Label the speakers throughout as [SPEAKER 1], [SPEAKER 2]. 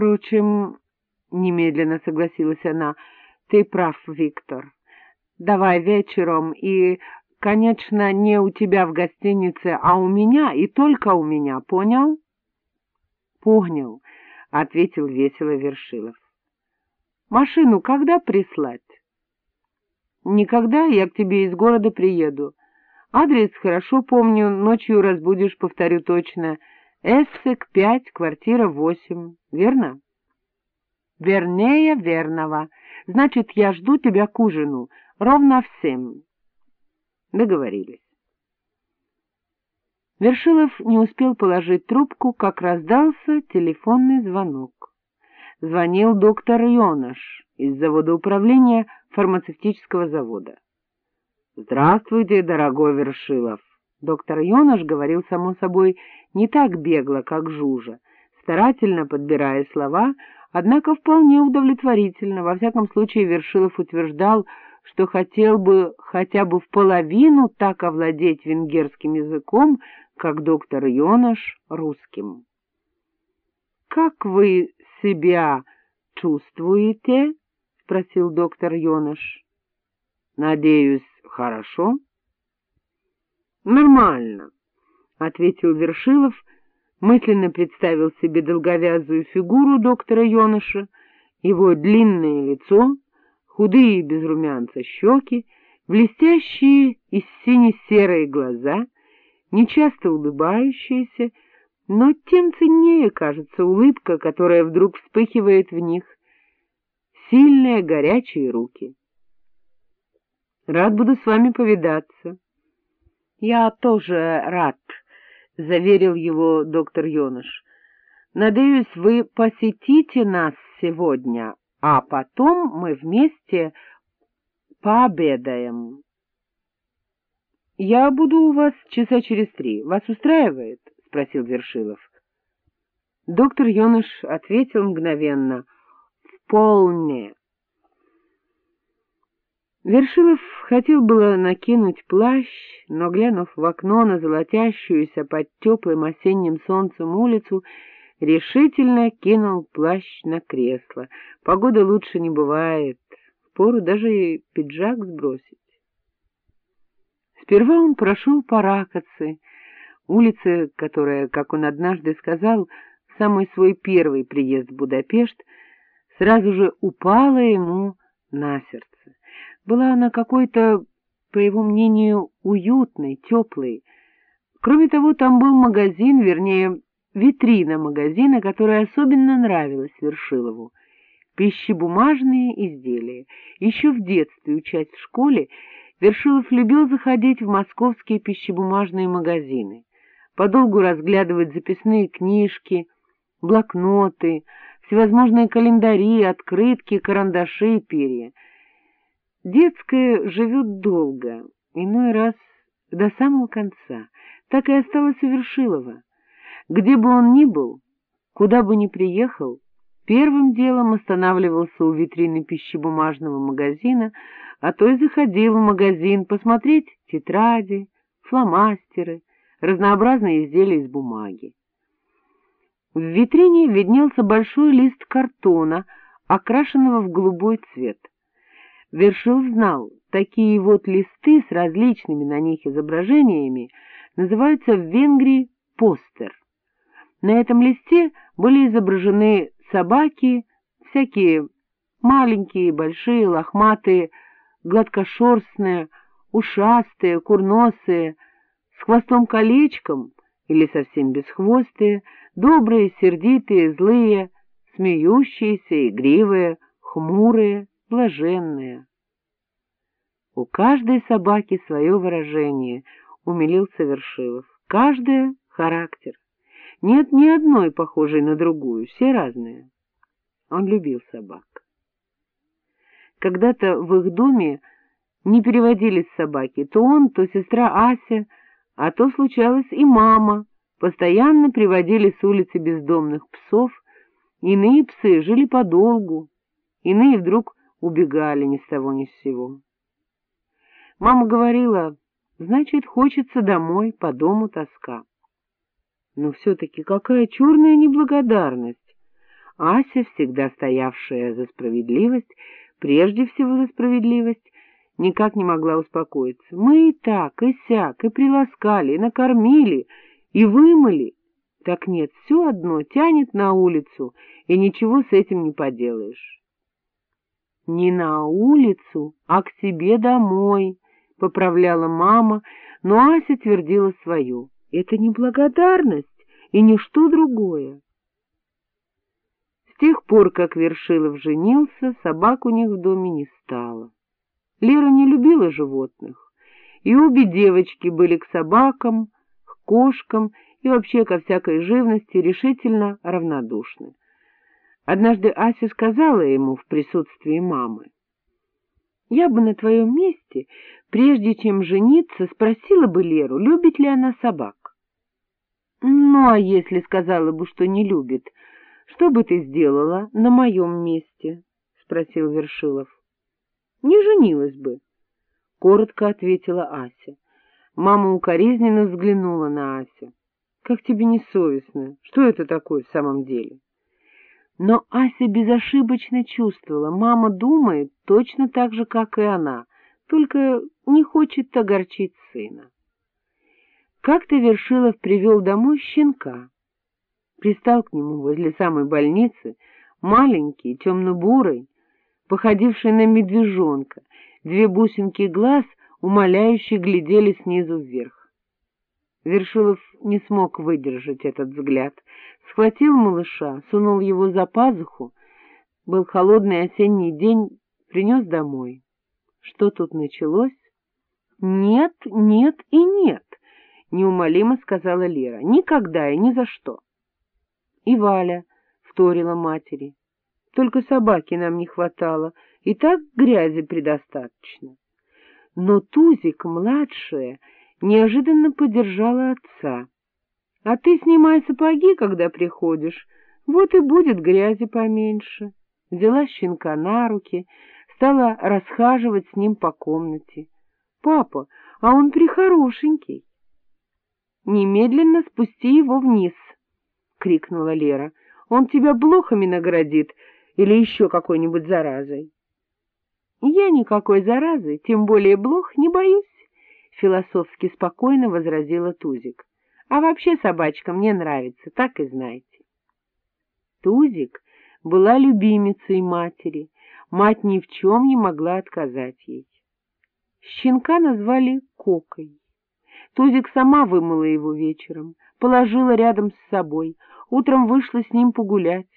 [SPEAKER 1] Впрочем, — немедленно согласилась она, — ты прав, Виктор. Давай вечером и, конечно, не у тебя в гостинице, а у меня и только у меня, понял? — Понял, — ответил весело Вершилов. — Машину когда прислать? — Никогда, я к тебе из города приеду. Адрес хорошо помню, ночью разбудишь, повторю точно. Эссек, пять, квартира восемь. Верно? — Вернее верного. Значит, я жду тебя к ужину. Ровно в семь. Договорились. Вершилов не успел положить трубку, как раздался телефонный звонок. Звонил доктор Йонаш из завода управления фармацевтического завода. — Здравствуйте, дорогой Вершилов! Доктор Йонаш говорил, само собой, не так бегло, как Жужа, старательно подбирая слова, однако вполне удовлетворительно. Во всяком случае, Вершилов утверждал, что хотел бы хотя бы в половину так овладеть венгерским языком, как доктор Йонаш русским. — Как вы себя чувствуете? — спросил доктор Йонаш. — Надеюсь, хорошо? — Нормально, — ответил Вершилов, мысленно представил себе долговязую фигуру доктора Йонаша, его длинное лицо, худые без румянца щеки, блестящие и сине-серые глаза, нечасто улыбающиеся, но тем ценнее кажется улыбка, которая вдруг вспыхивает в них, сильные горячие руки. Рад буду с вами повидаться. — Я тоже рад, — заверил его доктор Йоныш. — Надеюсь, вы посетите нас сегодня, а потом мы вместе пообедаем. — Я буду у вас часа через три. Вас устраивает? — спросил Вершилов. Доктор Йоныш ответил мгновенно. — Вполне. Вершилов хотел было накинуть плащ, но, глянув в окно на золотящуюся под теплым осенним солнцем улицу, решительно кинул плащ на кресло. Погода лучше не бывает, впору даже и пиджак сбросить. Сперва он прошел по Ракоце, улице, которая, как он однажды сказал, в самый свой первый приезд в Будапешт, сразу же упала ему на сердце. Была она какой-то, по его мнению, уютной, теплой. Кроме того, там был магазин, вернее, витрина магазина, которая особенно нравилась Вершилову. Пищебумажные изделия. Еще в детстве, учась в школе, Вершилов любил заходить в московские пищебумажные магазины, подолгу разглядывать записные книжки, блокноты, всевозможные календари, открытки, карандаши и перья — Детское живет долго, иной раз до самого конца. Так и осталось у Вершилова. Где бы он ни был, куда бы ни приехал, первым делом останавливался у витрины пищебумажного магазина, а то и заходил в магазин посмотреть тетради, фломастеры, разнообразные изделия из бумаги. В витрине виднелся большой лист картона, окрашенного в голубой цвет. Вершил знал, такие вот листы с различными на них изображениями называются в Венгрии постер. На этом листе были изображены собаки, всякие маленькие, большие, лохматые, гладкошерстные, ушастые, курносые, с хвостом-колечком или совсем бесхвостые, добрые, сердитые, злые, смеющиеся, игривые, хмурые, блаженная. У каждой собаки свое выражение, — умилился Вершилов. Каждая — характер. Нет ни одной похожей на другую, все разные. Он любил собак. Когда-то в их доме не переводились собаки, то он, то сестра Ася, а то случалось и мама, постоянно приводили с улицы бездомных псов, иные псы жили подолгу, иные вдруг убегали ни с того ни с сего. Мама говорила, значит, хочется домой, по дому тоска. Но все-таки какая черная неблагодарность! Ася, всегда стоявшая за справедливость, прежде всего за справедливость, никак не могла успокоиться. Мы и так, и сяк, и приласкали, и накормили, и вымыли. Так нет, все одно тянет на улицу, и ничего с этим не поделаешь. — Не на улицу, а к себе домой, — поправляла мама, но Ася твердила свою. Это не благодарность и ничто другое. С тех пор, как Вершилов женился, собак у них в доме не стало. Лера не любила животных, и обе девочки были к собакам, к кошкам и вообще ко всякой живности решительно равнодушны. Однажды Ася сказала ему в присутствии мамы, «Я бы на твоем месте, прежде чем жениться, спросила бы Леру, любит ли она собак. Ну, а если сказала бы, что не любит, что бы ты сделала на моем месте? — спросил Вершилов. — Не женилась бы, — коротко ответила Ася. Мама укоризненно взглянула на Асю. — Как тебе не? Что это такое в самом деле? Но Ася безошибочно чувствовала, мама думает точно так же, как и она, только не хочет огорчить сына. Как-то Вершилов привел домой щенка. Пристал к нему возле самой больницы, маленький, темно-бурый, походивший на медвежонка, две бусинки глаз, умоляюще глядели снизу вверх. Вершилов не смог выдержать этот взгляд, схватил малыша, сунул его за пазуху, был холодный осенний день, принес домой. Что тут началось? Нет, нет и нет. — неумолимо сказала Лера. — Никогда и ни за что. И Валя вторила матери. — Только собаки нам не хватало, и так грязи предостаточно. Но Тузик, младшая, неожиданно поддержала отца. — А ты снимай сапоги, когда приходишь, вот и будет грязи поменьше. Взяла щенка на руки, стала расхаживать с ним по комнате. — Папа, а он прихорошенький. — Немедленно спусти его вниз, — крикнула Лера. — Он тебя блохами наградит или еще какой-нибудь заразой. — Я никакой заразы, тем более блох, не боюсь, — философски спокойно возразила Тузик. — А вообще собачка мне нравится, так и знаете. Тузик была любимицей матери, мать ни в чем не могла отказать ей. Щенка назвали Кокой. Тузик сама вымыла его вечером, положила рядом с собой, утром вышла с ним погулять.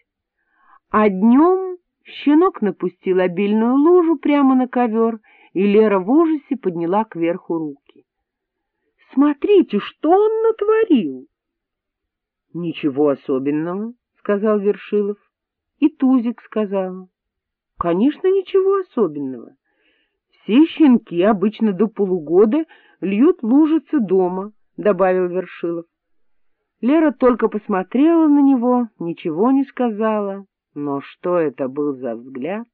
[SPEAKER 1] А днем щенок напустил обильную лужу прямо на ковер, и Лера в ужасе подняла кверху руки. — Смотрите, что он натворил! — Ничего особенного, — сказал Вершилов. И Тузик сказала. — Конечно, ничего особенного. Все щенки обычно до полугода льют лужицы дома, — добавил Вершилов. Лера только посмотрела на него, ничего не сказала, но что это был за взгляд?